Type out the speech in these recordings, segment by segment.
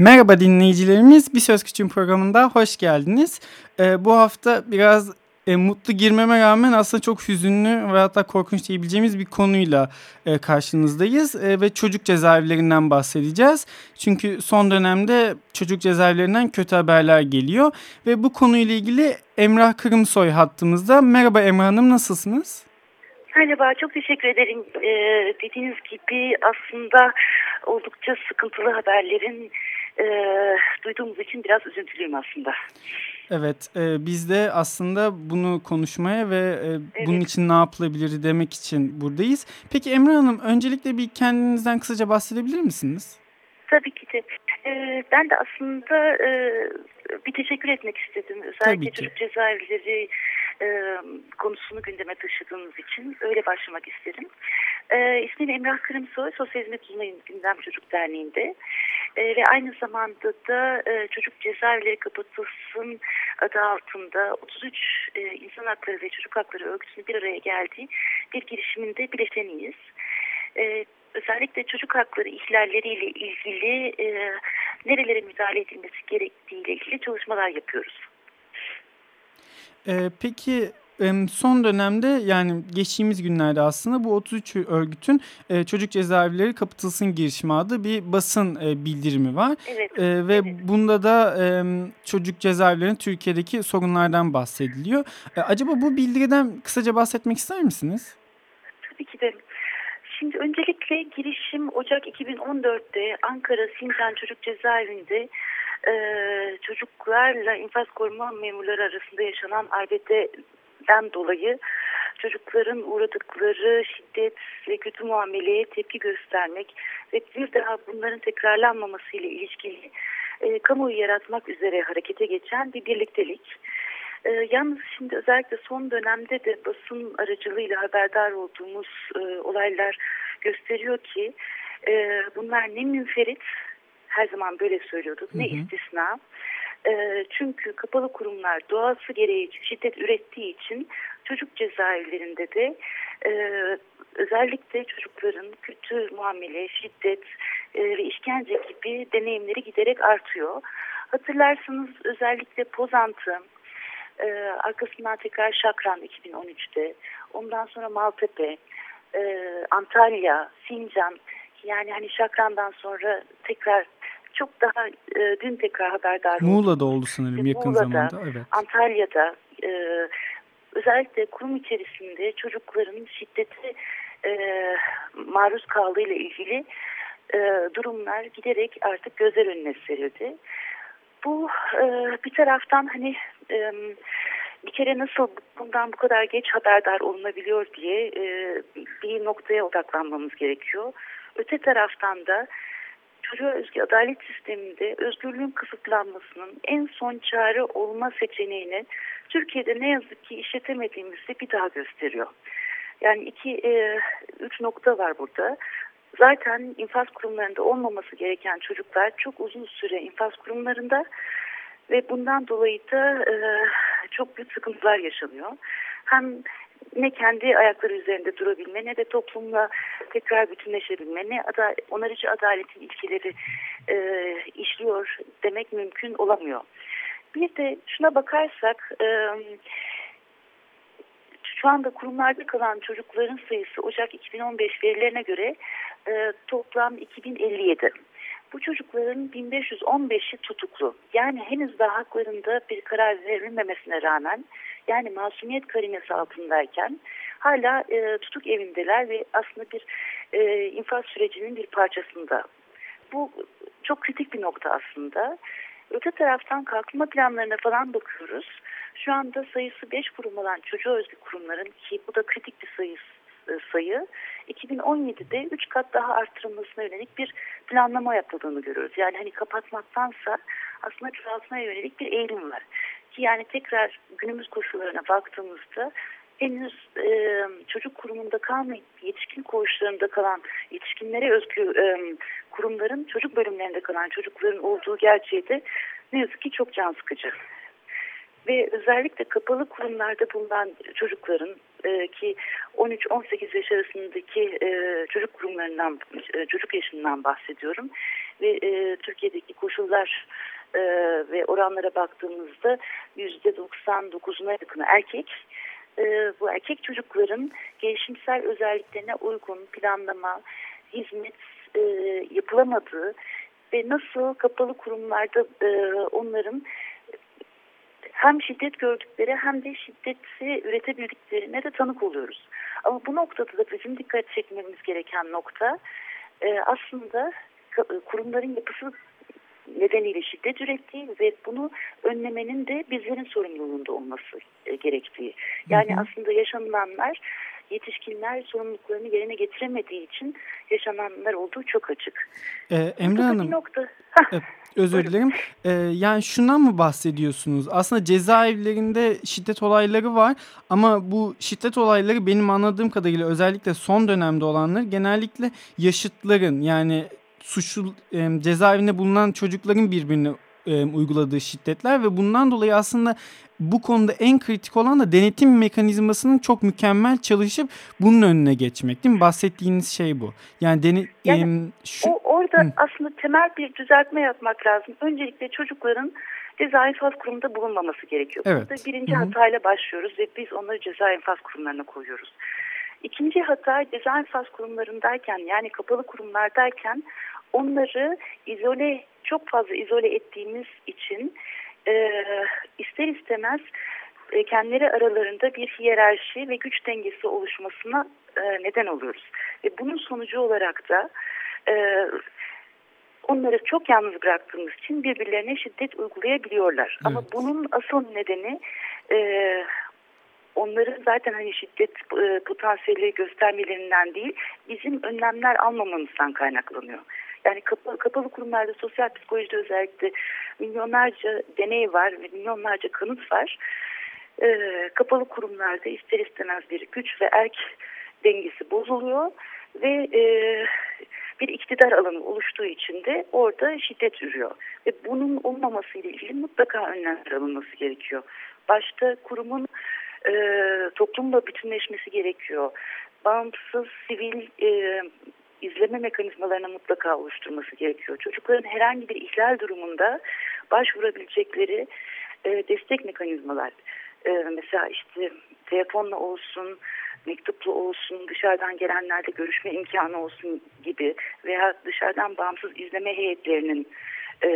Merhaba dinleyicilerimiz. Bir Söz Küçüğün programında hoş geldiniz. Ee, bu hafta biraz e, mutlu girmeme rağmen aslında çok hüzünlü ve hatta korkunç diyebileceğimiz bir konuyla e, karşınızdayız. E, ve çocuk cezaevlerinden bahsedeceğiz. Çünkü son dönemde çocuk cezaevlerinden kötü haberler geliyor. Ve bu konuyla ilgili Emrah Kırımsoy hattımızda. Merhaba Emrah Hanım nasılsınız? Merhaba, çok teşekkür ederim. Ee, dediğiniz gibi aslında oldukça sıkıntılı haberlerin e, duyduğumuz için biraz üzüntülüyüm aslında. Evet, e, biz de aslında bunu konuşmaya ve e, evet. bunun için ne yapılabilir demek için buradayız. Peki Emre Hanım, öncelikle bir kendinizden kısaca bahsedebilir misiniz? Tabii ki de. Ee, ben de aslında e, bir teşekkür etmek istedim. Özellikle çocuk cezaevleri e, konusunu gündeme taşıdığınız için öyle başlamak isterim. E, ismim Emrah Kırımsoy, Sosyal Hizmet Uzmanı Gündem Çocuk Derneği'nde e, ve aynı zamanda da e, Çocuk Cezaevleri Kapatılsın adı altında 33 e, insan hakları ve çocuk hakları örgütünün bir araya geldiği bir girişiminde bileşeniyiz. E, özellikle çocuk hakları ihlalleriyle ilgili e, nerelere müdahale edilmesi gerektiğiyle ilgili çalışmalar yapıyoruz. Ee, peki son dönemde yani geçtiğimiz günlerde aslında bu 33 örgütün e, çocuk cezaevleri kapatılsın girişimi adı bir basın e, bildirimi var. Evet, e, ve evet. bunda da e, çocuk cezaevlerinin Türkiye'deki sorunlardan bahsediliyor. E, acaba bu bildiriden kısaca bahsetmek ister misiniz? Tabii ki de. Şimdi öncelikle girişim Ocak 2014'te Ankara Sincan Çocuk Cezaevinde e, çocuklarla infaz koruma memurları arasında yaşanan arbededen dolayı çocukların uğradıkları şiddet ve kötü muameleye tepki göstermek ve bir daha bunların tekrarlanmaması ile ilişkili e, kamuoyu yaratmak üzere harekete geçen bir birliktelik. E, yalnız şimdi özellikle son dönemde de basın aracılığıyla haberdar olduğumuz e, olaylar gösteriyor ki e, bunlar ne münferit her zaman böyle söylüyorduk ne istisna. E, çünkü kapalı kurumlar doğası gereği şiddet ürettiği için çocuk cezaevlerinde de e, özellikle çocukların kötü muamele, şiddet e, ve işkence gibi deneyimleri giderek artıyor. Hatırlarsınız özellikle Pozantı, e, arkasından tekrar Şakran 2013'te, ondan sonra Maltepe, e, Antalya, Sincan, yani hani Şakran'dan sonra tekrar çok daha e, dün tekrar haberdar oldum. Muğla'da oldu sanırım yakın Muğla'da, zamanda. Evet. Antalya'da e, özellikle kurum içerisinde çocukların şiddete e, maruz kaldığıyla ilgili e, durumlar giderek artık gözler önüne serildi. Bu e, bir taraftan hani e, bir kere nasıl bundan bu kadar geç haberdar olunabiliyor diye e, bir noktaya odaklanmamız gerekiyor. Öte taraftan da çocuğa özgü adalet sisteminde özgürlüğün kısıtlanmasının en son çare olma seçeneğini Türkiye'de ne yazık ki işletemediğimizi bir daha gösteriyor. Yani iki, e, üç nokta var burada. Zaten infaz kurumlarında olmaması gereken çocuklar çok uzun süre infaz kurumlarında ve bundan dolayı da e, çok büyük sıkıntılar yaşanıyor. Hem ne kendi ayakları üzerinde durabilme ne de toplumla tekrar bütünleşebilme ne ada onarıcı adaletin ilkeleri e, işliyor demek mümkün olamıyor. Bir de şuna bakarsak e, şu anda kurumlarda kalan çocukların sayısı Ocak 2015 verilerine göre e, toplam 2057. Bu çocukların 1515'i tutuklu. Yani henüz daha haklarında bir karar verilmemesine rağmen yani masumiyet karinesi altındayken hala e, tutuk evindeler ve aslında bir e, infaz sürecinin bir parçasında. Bu çok kritik bir nokta aslında. Öte taraftan kalkınma planlarına falan bakıyoruz. Şu anda sayısı 5 kurum olan çocuğa özgü kurumların ki bu da kritik bir sayı sayı 2017'de 3 kat daha arttırılmasına yönelik bir planlama yapıldığını görüyoruz. Yani hani kapatmaktansa aslında çoğaltmaya yönelik bir eğilim var. Ki yani tekrar günümüz koşullarına baktığımızda henüz e, çocuk kurumunda kalmayıp yetişkin koğuşlarında kalan yetişkinlere özgü e, kurumların çocuk bölümlerinde kalan çocukların olduğu gerçeği de ne yazık ki çok can sıkıcı. Ve özellikle kapalı kurumlarda bulunan çocukların e, ki 13-18 yaş arasındaki e, çocuk kurumlarından, e, çocuk yaşından bahsediyorum. Ve e, Türkiye'deki koşullar e, ve oranlara baktığımızda %99'una yakını erkek e, bu erkek çocukların gelişimsel özelliklerine uygun planlama, hizmet e, yapılamadığı ve nasıl kapalı kurumlarda e, onların hem şiddet gördükleri hem de şiddeti üretebildiklerine de tanık oluyoruz. Ama bu noktada da bizim dikkat çekmemiz gereken nokta e, aslında kurumların yapısı nedeniyle şiddet ürettiği ve bunu önlemenin de bizlerin sorumluluğunda olması e, gerektiği. Yani hı hı. aslında yaşanılanlar yetişkinler sorumluluklarını yerine getiremediği için yaşananlar olduğu çok açık. Ee, Emre Hanım, nokta. E, özür dilerim. Ee, yani şundan mı bahsediyorsunuz? Aslında cezaevlerinde şiddet olayları var ama bu şiddet olayları benim anladığım kadarıyla özellikle son dönemde olanlar genellikle yaşıtların yani suçlu e, cezaevinde bulunan çocukların birbirine e, uyguladığı şiddetler ve bundan dolayı aslında bu konuda en kritik olan da denetim mekanizmasının çok mükemmel çalışıp bunun önüne geçmek değil mi? Bahsettiğiniz şey bu. Yani, deni, yani e, şu, o, orada hı. aslında temel bir düzeltme yapmak lazım. Öncelikle çocukların ceza infaz kurumunda bulunmaması gerekiyor. Evet. Burada birinci Hı -hı. hatayla başlıyoruz ve biz onları ceza infaz kurumlarına koyuyoruz. İkinci hata ceza infaz kurumlarındayken yani kapalı kurumlardayken onları izole çok fazla izole ettiğimiz için e, ister istemez e, kendileri aralarında bir hiyerarşi ve güç dengesi oluşmasına e, neden oluyoruz. Ve bunun sonucu olarak da e, onları çok yalnız bıraktığımız için birbirlerine şiddet uygulayabiliyorlar. Evet. Ama bunun asıl nedeni e, onların zaten hani şiddet e, potansiyeli göstermelerinden değil bizim önlemler almamamızdan kaynaklanıyor. Yani kapalı, kapalı kurumlarda sosyal psikolojide özellikle milyonlarca deney var ve milyonlarca kanıt var. Ee, kapalı kurumlarda ister istemez bir güç ve erk dengesi bozuluyor ve e, bir iktidar alanı oluştuğu için de orada şiddet ürüyor. Ve bunun olmaması ile ilgili mutlaka önlemler alınması gerekiyor. Başta kurumun e, toplumla bütünleşmesi gerekiyor. Bağımsız sivil e, izleme mekanizmalarını mutlaka oluşturması gerekiyor. Çocukların herhangi bir ihlal durumunda başvurabilecekleri e, destek mekanizmalar. E, mesela işte telefonla olsun, mektuplu olsun, dışarıdan gelenlerle görüşme imkanı olsun gibi veya dışarıdan bağımsız izleme heyetlerinin e,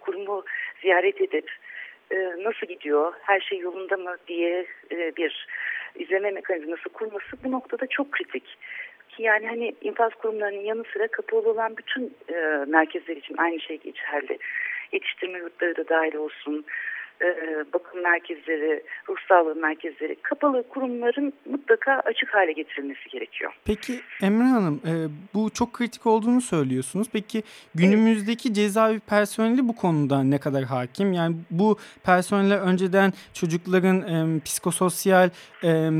kurumu ziyaret edip e, nasıl gidiyor, her şey yolunda mı diye e, bir izleme mekanizması kurması bu noktada çok kritik ki yani hani infaz kurumlarının yanı sıra kapalı olan bütün e, merkezler için aynı şey geçerli. Yetiştirme yurtları da dahil olsun, e, bakım merkezleri, ruh sağlığı merkezleri, kapalı kurumların mutlaka açık hale getirilmesi gerekiyor. Peki Emre Hanım e, bu çok kritik olduğunu söylüyorsunuz. Peki günümüzdeki cezaevi personeli bu konuda ne kadar hakim? Yani bu personeller önceden çocukların psikososyal e,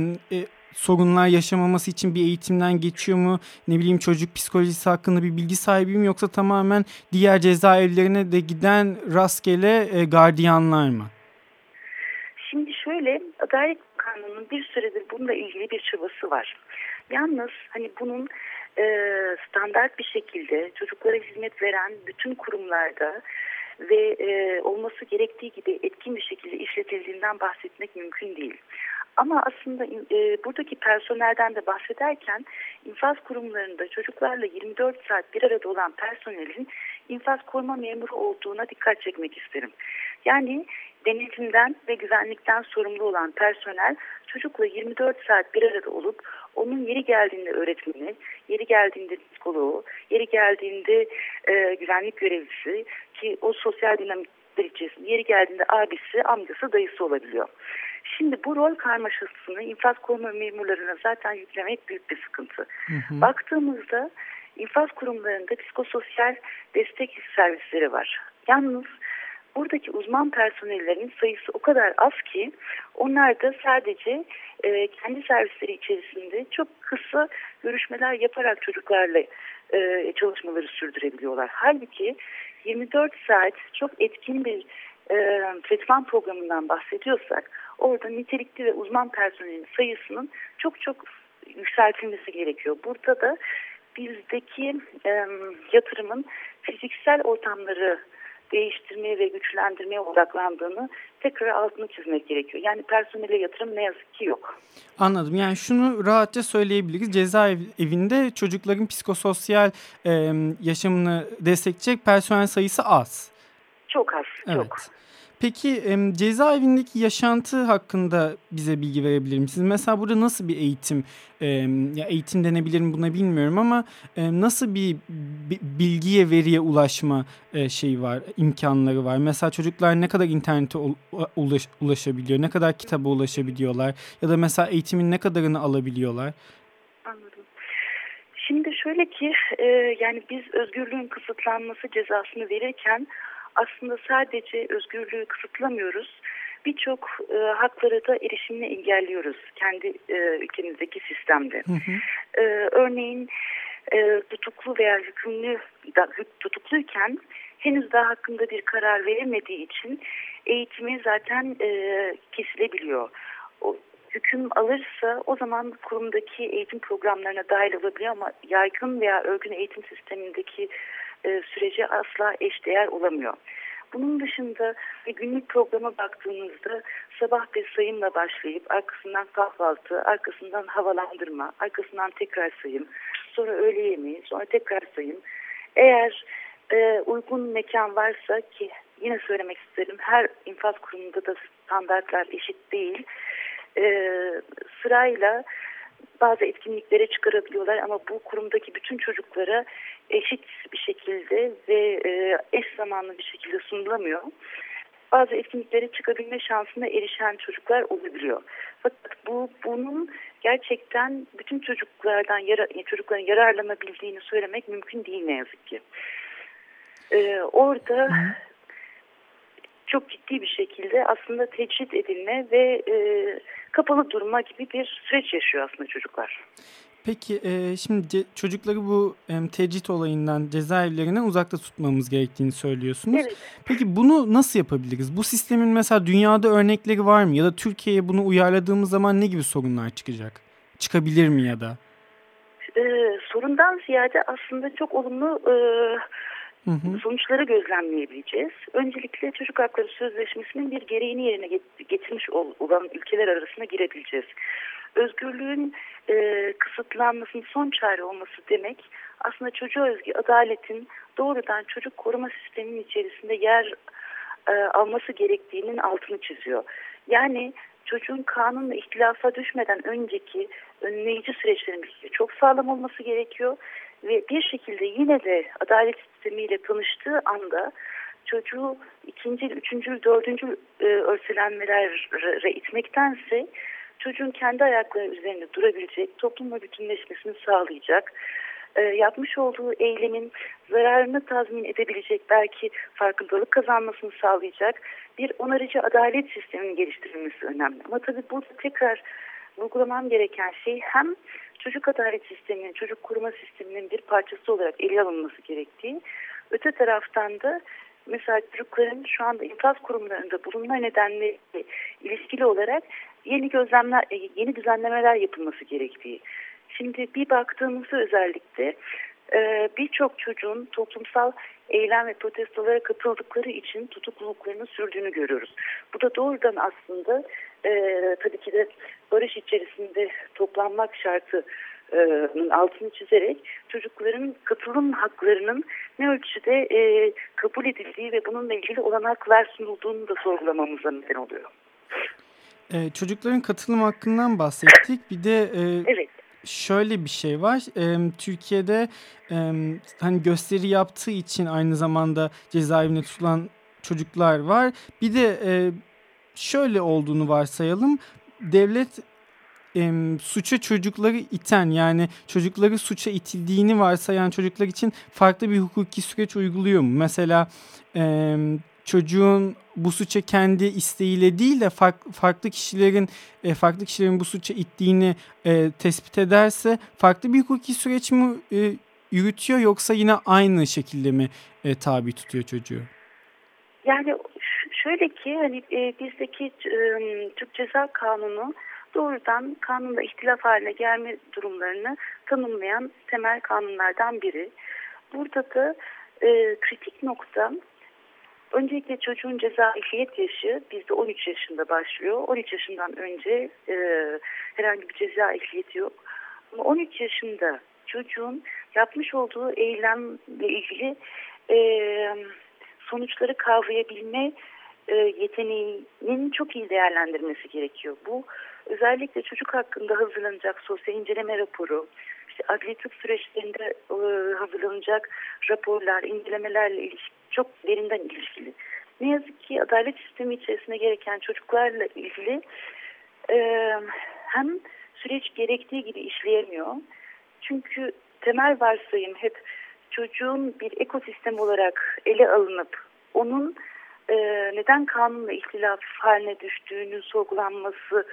sorunlar yaşamaması için bir eğitimden geçiyor mu? Ne bileyim çocuk psikolojisi hakkında bir bilgi sahibi mi yoksa tamamen diğer cezaevlerine de giden rastgele e, gardiyanlar mı? Şimdi şöyle Adalet Kanunu'nun bir süredir bununla ilgili bir çabası var. Yalnız hani bunun e, standart bir şekilde çocuklara hizmet veren bütün kurumlarda ve e, olması gerektiği gibi etkin bir şekilde işletildiğinden bahsetmek mümkün değil. Ama aslında e, buradaki personelden de bahsederken infaz kurumlarında çocuklarla 24 saat bir arada olan personelin infaz koruma memuru olduğuna dikkat çekmek isterim. Yani denetimden ve güvenlikten sorumlu olan personel çocukla 24 saat bir arada olup onun yeri geldiğinde öğretmeni, yeri geldiğinde psikoloğu, yeri geldiğinde e, güvenlik görevlisi ki o sosyal dinamikler içerisinde yeri geldiğinde abisi, amcası, dayısı olabiliyor. Şimdi bu rol karmaşasını infaz koruma memurlarına zaten yüklemek büyük bir sıkıntı. Hı hı. Baktığımızda infaz kurumlarında psikososyal destek servisleri var. Yalnız buradaki uzman personellerin sayısı o kadar az ki onlar da sadece e, kendi servisleri içerisinde çok kısa görüşmeler yaparak çocuklarla e, çalışmaları sürdürebiliyorlar. Halbuki 24 saat çok etkin bir e, tretman programından bahsediyorsak orada nitelikli ve uzman personelin sayısının çok çok yükseltilmesi gerekiyor. Burada da bizdeki e, yatırımın fiziksel ortamları değiştirmeye ve güçlendirmeye odaklandığını tekrar altını çizmek gerekiyor. Yani personele yatırım ne yazık ki yok. Anladım. Yani şunu rahatça söyleyebiliriz. Cezaevinde çocukların psikososyal e, yaşamını destekleyecek personel sayısı az. Çok az, evet. çok. Peki cezaevindeki yaşantı hakkında bize bilgi verebilir misiniz? Mesela burada nasıl bir eğitim, ya eğitim denebilir mi buna bilmiyorum ama nasıl bir bilgiye, veriye ulaşma şeyi var, imkanları var? Mesela çocuklar ne kadar internete ulaş, ulaşabiliyor, ne kadar kitaba ulaşabiliyorlar ya da mesela eğitimin ne kadarını alabiliyorlar? Anladım. Şimdi şöyle ki yani biz özgürlüğün kısıtlanması cezasını verirken aslında sadece özgürlüğü kısıtlamıyoruz. Birçok e, hakları da erişimini engelliyoruz kendi e, ülkemizdeki sistemde. Hı hı. E, örneğin e, tutuklu veya hükümlü da, tutukluyken henüz daha hakkında bir karar verilmediği için eğitimi zaten e, kesilebiliyor. O, hüküm alırsa o zaman kurumdaki eğitim programlarına dahil olabiliyor ama yaygın veya örgün eğitim sistemindeki e, sürece asla eşdeğer olamıyor. Bunun dışında günlük programa baktığımızda sabah bir sayımla başlayıp arkasından kahvaltı, arkasından havalandırma, arkasından tekrar sayım, sonra öğle yemeği, sonra tekrar sayım. Eğer e, uygun mekan varsa ki yine söylemek isterim her infaz kurumunda da standartlar eşit değil. E, sırayla bazı etkinliklere çıkarabiliyorlar ama bu kurumdaki bütün çocuklara eşit bir şekilde ve e, eş zamanlı bir şekilde sunulamıyor. Bazı etkinliklere çıkabilme şansına erişen çocuklar olabiliyor. Fakat bu bunun gerçekten bütün çocuklardan yara, çocukların yararlanabildiğini söylemek mümkün değil ne yazık ki. Ee, orada çok ciddi bir şekilde aslında tecrit edilme ve e, kapalı durma gibi bir süreç yaşıyor aslında çocuklar. Peki e, şimdi çocukları bu e, tecrit olayından cezaevlerinden uzakta tutmamız gerektiğini söylüyorsunuz. Evet. Peki bunu nasıl yapabiliriz? Bu sistemin mesela dünyada örnekleri var mı? Ya da Türkiye'ye bunu uyarladığımız zaman ne gibi sorunlar çıkacak? Çıkabilir mi ya da? Ee, sorundan ziyade aslında çok olumlu e, hı hı. sonuçları gözlemleyebileceğiz. Öncelikle Çocuk Hakları Sözleşmesi'nin bir gereğini yerine getirmiş olan ülkeler arasına girebileceğiz özgürlüğün e, kısıtlanmasının son çare olması demek aslında çocuğa özgü adaletin doğrudan çocuk koruma sisteminin içerisinde yer e, alması gerektiğinin altını çiziyor. Yani çocuğun kanunla ihtilafa düşmeden önceki önleyici süreçlerin çok sağlam olması gerekiyor ve bir şekilde yine de adalet sistemiyle tanıştığı anda çocuğu ikinci, üçüncü, dördüncü e, örselenmelere itmektense çocuğun kendi ayakları üzerinde durabilecek, toplumla bütünleşmesini sağlayacak, e, yapmış olduğu eylemin zararını tazmin edebilecek, belki farkındalık kazanmasını sağlayacak bir onarıcı adalet sisteminin geliştirilmesi önemli. Ama tabii burada tekrar vurgulamam gereken şey hem çocuk adalet sisteminin, çocuk koruma sisteminin bir parçası olarak ele alınması gerektiği, öte taraftan da mesela çocukların şu anda infaz kurumlarında bulunma nedenleri ilişkili olarak yeni gözlemler, e, yeni düzenlemeler yapılması gerektiği. Şimdi bir baktığımızda özellikle e, birçok çocuğun toplumsal eylem ve protestolara katıldıkları için tutukluluklarını sürdüğünü görüyoruz. Bu da doğrudan aslında e, tabii ki de barış içerisinde toplanmak şartı altını çizerek çocukların katılım haklarının ne ölçüde e, kabul edildiği ve bununla ilgili olanaklar sunulduğunu da sorgulamamıza neden oluyor. Ee, çocukların katılım hakkından bahsettik. Bir de e, evet. şöyle bir şey var. E, Türkiye'de e, hani gösteri yaptığı için aynı zamanda cezaevine tutulan çocuklar var. Bir de e, şöyle olduğunu varsayalım. Devlet e, suça çocukları iten yani çocukları suça itildiğini varsayan çocuklar için farklı bir hukuki süreç uyguluyor mu? Mesela e, çocuğun bu suça kendi isteğiyle değil de farklı, kişilerin e, farklı kişilerin bu suça ittiğini e, tespit ederse farklı bir hukuki süreç mi e, yürütüyor yoksa yine aynı şekilde mi tabi tutuyor çocuğu? Yani şöyle ki hani e, bizdeki e, Türk Ceza Kanunu doğrudan kanunda ihtilaf haline gelme durumlarını tanımlayan temel kanunlardan biri. Burada da e, kritik nokta öncelikle çocuğun ceza ehliyet yaşı bizde 13 yaşında başlıyor. 13 yaşından önce e, herhangi bir ceza ehliyeti yok. Ama 13 yaşında çocuğun yapmış olduğu eylemle ilgili e, sonuçları kavrayabilme e, yeteneğinin çok iyi değerlendirmesi gerekiyor. Bu özellikle çocuk hakkında hazırlanacak sosyal inceleme raporu, işte adli tıp süreçlerinde e, hazırlanacak raporlar, incelemelerle ilişki, çok derinden ilişkili. Ne yazık ki adalet sistemi içerisinde gereken çocuklarla ilgili e, hem süreç gerektiği gibi işleyemiyor. Çünkü temel varsayım hep çocuğun bir ekosistem olarak ele alınıp onun e, neden kanunla ihtilaf haline düştüğünün sorgulanması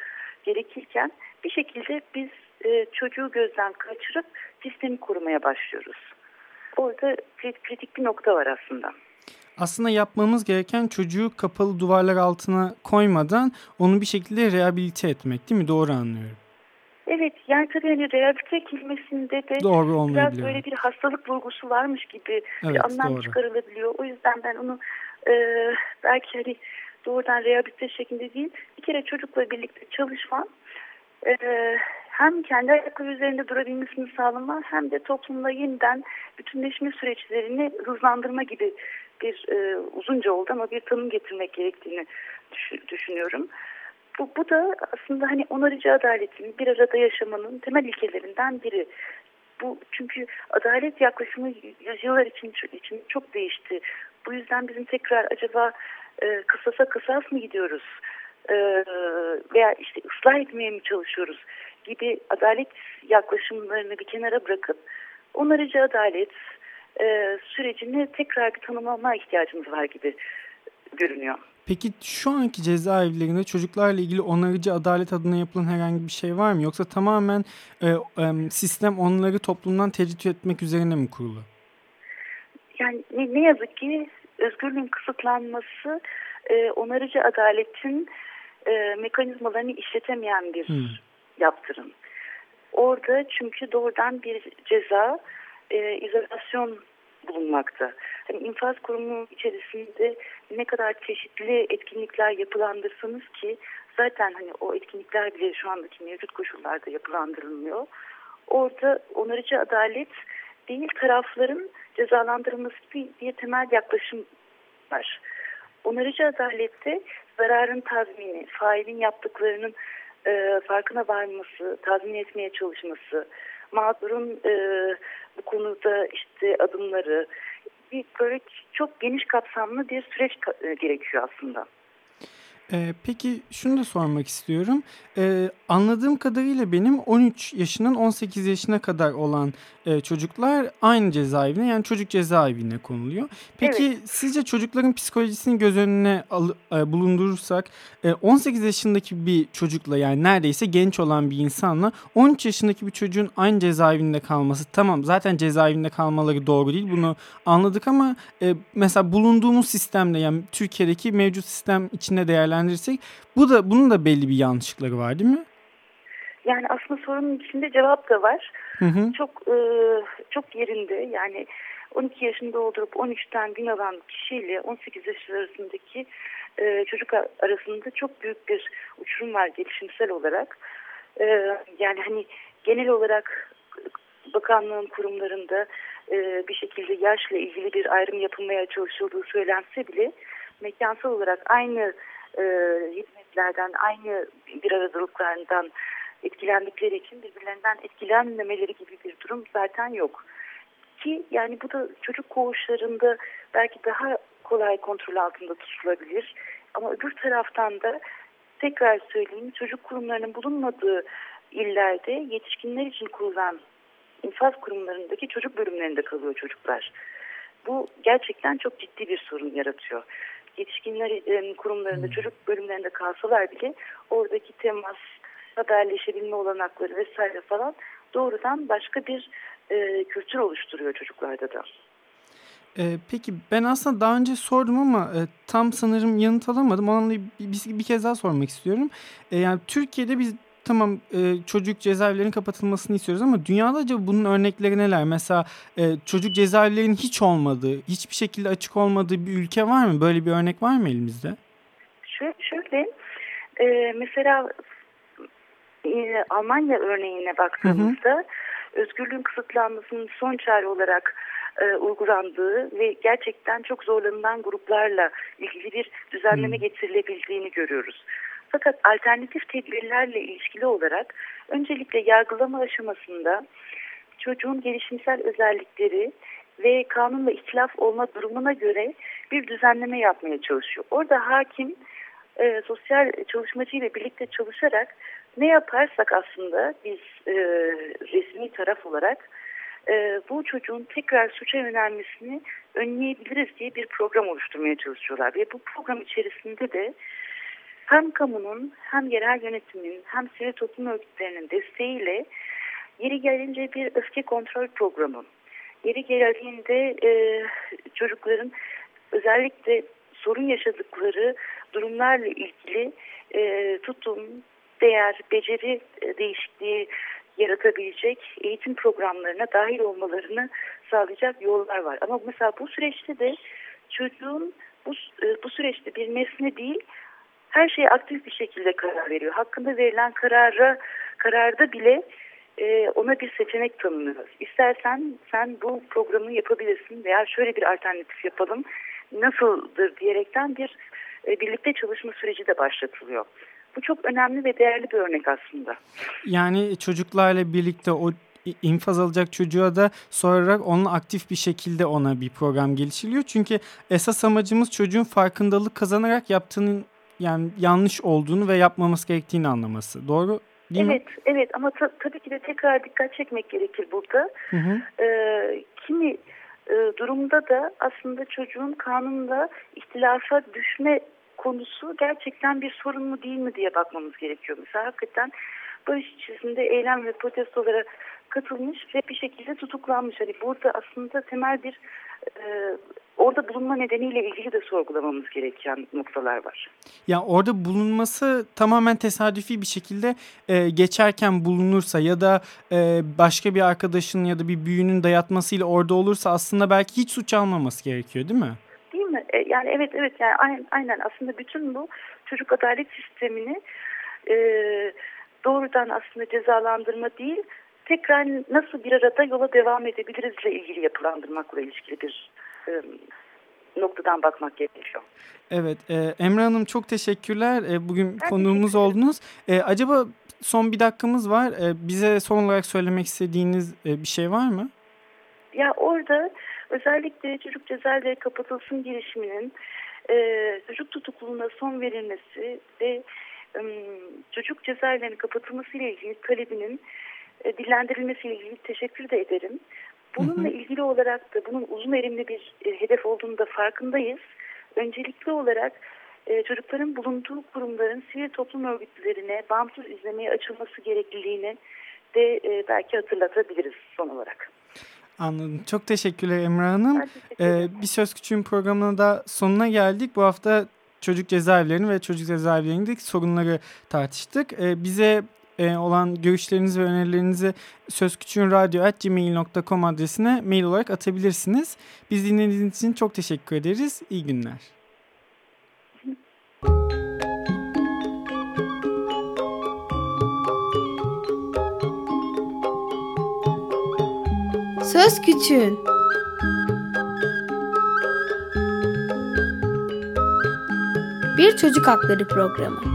gerekirken bir şekilde biz e, çocuğu gözden kaçırıp sistemi korumaya başlıyoruz. Orada kritik bir nokta var aslında. Aslında yapmamız gereken çocuğu kapalı duvarlar altına koymadan onu bir şekilde rehabilite etmek değil mi? Doğru anlıyorum. Evet yani tabii hani rehabilite kelimesinde de doğru biraz böyle bir hastalık vurgusu varmış gibi evet, bir anlam doğru. çıkarılabiliyor. O yüzden ben onu e, belki hani doğrudan rehabilite şeklinde değil bir kere çocukla birlikte çalışma e, hem kendi ayakları üzerinde durabilmesini sağlama hem de toplumla yeniden bütünleşme süreçlerini hızlandırma gibi bir e, uzunca oldu ama bir tanım getirmek gerektiğini düşünüyorum. Bu, bu da aslında hani onarıcı adaletin bir arada yaşamanın temel ilkelerinden biri. Bu çünkü adalet yaklaşımı yüzyıllar için, için çok değişti. Bu yüzden bizim tekrar acaba e, kısasa kısas mı gidiyoruz? E, veya işte ıslah etmeye mi çalışıyoruz? Gibi adalet yaklaşımlarını bir kenara bırakıp onarıcı adalet e, sürecini tekrar bir tanımlama ihtiyacımız var gibi görünüyor. Peki şu anki cezaevlerinde çocuklarla ilgili onarıcı adalet adına yapılan herhangi bir şey var mı? Yoksa tamamen e, e, sistem onları toplumdan tecrit etmek üzerine mi kurulu? Yani ne, ne yazık ki özgürlüğün kısıtlanması e, onarıcı adaletin e, mekanizmalarını işletemeyen bir hmm. yaptırım. Orada çünkü doğrudan bir ceza, e, izolasyon bulunmakta. Hani infaz kurumu içerisinde ne kadar çeşitli etkinlikler yapılandırsanız ki zaten hani o etkinlikler bile şu andaki mevcut koşullarda yapılandırılmıyor. Orada onarıcı adalet değil tarafların cezalandırılması gibi bir temel yaklaşım var. Onarıcı adalette zararın tazmini, failin yaptıklarının e, farkına varması, tazmin etmeye çalışması, mağdurun e, bu konuda işte adımları, bir böyle çok geniş kapsamlı bir süreç e, gerekiyor aslında. Ee, peki şunu da sormak istiyorum. Ee, anladığım kadarıyla benim 13 yaşından 18 yaşına kadar olan e, çocuklar aynı cezaevine yani çocuk cezaevine konuluyor. Peki evet. sizce çocukların psikolojisini göz önüne al, e, bulundurursak e, 18 yaşındaki bir çocukla yani neredeyse genç olan bir insanla 13 yaşındaki bir çocuğun aynı cezaevinde kalması tamam zaten cezaevinde kalmaları doğru değil bunu anladık ama e, mesela bulunduğumuz sistemde yani Türkiye'deki mevcut sistem içinde değerlendirirsek bu da bunun da belli bir yanlışlıkları var değil mi? Yani aslında sorunun içinde cevap da var. Hı hı. Çok e, çok yerinde yani 12 yaşında doldurup 13'ten gün alan kişiyle 18 yaş arasındaki e, çocuk arasında çok büyük bir uçurum var gelişimsel olarak. E, yani hani genel olarak bakanlığın kurumlarında e, bir şekilde yaşla ilgili bir ayrım yapılmaya çalışıldığı söylense bile mekansal olarak aynı e, hizmetlerden, aynı bir aradalıklarından etkilendikleri için birbirlerinden etkilenmemeleri gibi bir durum zaten yok. Ki yani bu da çocuk koğuşlarında belki daha kolay kontrol altında tutulabilir. Ama öbür taraftan da tekrar söyleyeyim çocuk kurumlarının bulunmadığı illerde yetişkinler için kurulan infaz kurumlarındaki çocuk bölümlerinde kalıyor çocuklar. Bu gerçekten çok ciddi bir sorun yaratıyor. Yetişkinler e, kurumlarında çocuk bölümlerinde kalsalar bile oradaki temas, haberleşebilme olanakları vesaire falan doğrudan başka bir e, kültür oluşturuyor çocuklarda da. Ee, peki ben aslında daha önce sordum ama e, tam sanırım yanıt alamadım. Onunla bir, bir, bir kez daha sormak istiyorum. E, yani Türkiye'de biz tamam e, çocuk cezaevlerinin kapatılmasını istiyoruz ama dünyada acaba bunun örnekleri neler? Mesela e, çocuk cezaevlerinin hiç olmadığı, hiçbir şekilde açık olmadığı bir ülke var mı? Böyle bir örnek var mı elimizde? Şöyle, şöyle e, mesela e, Almanya örneğine baktığımızda hı hı. özgürlüğün kısıtlanmasının son çare olarak e, uygulandığı ve gerçekten çok zorlanılan gruplarla ilgili bir düzenleme getirilebildiğini görüyoruz. Fakat alternatif tedbirlerle ilişkili olarak öncelikle yargılama aşamasında çocuğun gelişimsel özellikleri ve kanunla ihtilaf olma durumuna göre bir düzenleme yapmaya çalışıyor. Orada hakim e, sosyal çalışmacı ile birlikte çalışarak ne yaparsak aslında biz e, resmi taraf olarak e, bu çocuğun tekrar suça yönelmesini önleyebiliriz diye bir program oluşturmaya çalışıyorlar. Ve bu program içerisinde de hem kamunun hem yerel yönetimin hem sivil toplum örgütlerinin desteğiyle yeri gelince bir öfke kontrol programı. Yeri geldiğinde e, çocukların özellikle sorun yaşadıkları durumlarla ilgili e, tutum, değer, beceri e, değişikliği yaratabilecek eğitim programlarına dahil olmalarını sağlayacak yollar var. Ama mesela bu süreçte de çocuğun bu, e, bu süreçte bir nesne değil her şeye aktif bir şekilde karar veriyor. Hakkında verilen karara kararda bile e, ona bir seçenek tanınıyor. İstersen sen bu programı yapabilirsin veya şöyle bir alternatif yapalım nasıldır diyerekten bir e, birlikte çalışma süreci de başlatılıyor. Bu çok önemli ve değerli bir örnek aslında. Yani çocuklarla birlikte o infaz alacak çocuğa da sorarak onunla aktif bir şekilde ona bir program geliştiriliyor. Çünkü esas amacımız çocuğun farkındalık kazanarak yaptığının yani yanlış olduğunu ve yapmaması gerektiğini anlaması. Doğru değil evet, mi? Evet, evet ama ta tabii ki de tekrar dikkat çekmek gerekir burada. Hı hı. Ee, kimi e, durumda da aslında çocuğun kanunla ihtilafa düşme konusu gerçekten bir sorun mu değil mi diye bakmamız gerekiyor. Mesela hakikaten barış içerisinde eylem ve protestolara katılmış ve bir şekilde tutuklanmış. Hani burada aslında temel bir e, orada bulunma nedeniyle ilgili de sorgulamamız gereken noktalar var. Ya orada bulunması tamamen tesadüfi bir şekilde e, geçerken bulunursa ya da e, başka bir arkadaşın ya da bir büyüğünün dayatmasıyla orada olursa aslında belki hiç suç almaması gerekiyor değil mi? Değil mi? E, yani evet evet yani aynen, aynen aslında bütün bu çocuk adalet sistemini e, doğrudan aslında cezalandırma değil tekrar nasıl bir arada yola devam edebilirizle ilgili yapılandırmakla ilişkili bir noktadan bakmak gerekiyor. Evet, e, Emre Hanım çok teşekkürler. E, bugün ben konuğumuz oldunuz. E, acaba son bir dakikamız var. E, bize son olarak söylemek istediğiniz e, bir şey var mı? Ya orada özellikle çocuk cezaevleri kapatılsın girişiminin e, çocuk tutukluluğuna son verilmesi ve e, çocuk cezaevlerinin kapatılması ile ilgili talebinin e, dillendirilmesiyle ilgili teşekkür de ederim. Bununla ilgili olarak da bunun uzun erimli bir e, hedef olduğunu da farkındayız. Öncelikli olarak e, çocukların bulunduğu kurumların sivil toplum örgütlerine bağımsız izlemeye açılması gerekliliğini de e, belki hatırlatabiliriz son olarak. Anladım. Çok teşekkürler Emre Hanım. Ee, bir Söz Küçüğün programına da sonuna geldik. Bu hafta çocuk cezaevlerini ve çocuk cezaevlerindeki sorunları tartıştık. Ee, bize e, olan görüşlerinizi ve önerilerinizi sözküçüğünradyo.gmail.com adresine mail olarak atabilirsiniz. Biz dinlediğiniz için çok teşekkür ederiz. İyi günler. Söz Küçüğün Bir Çocuk Hakları Programı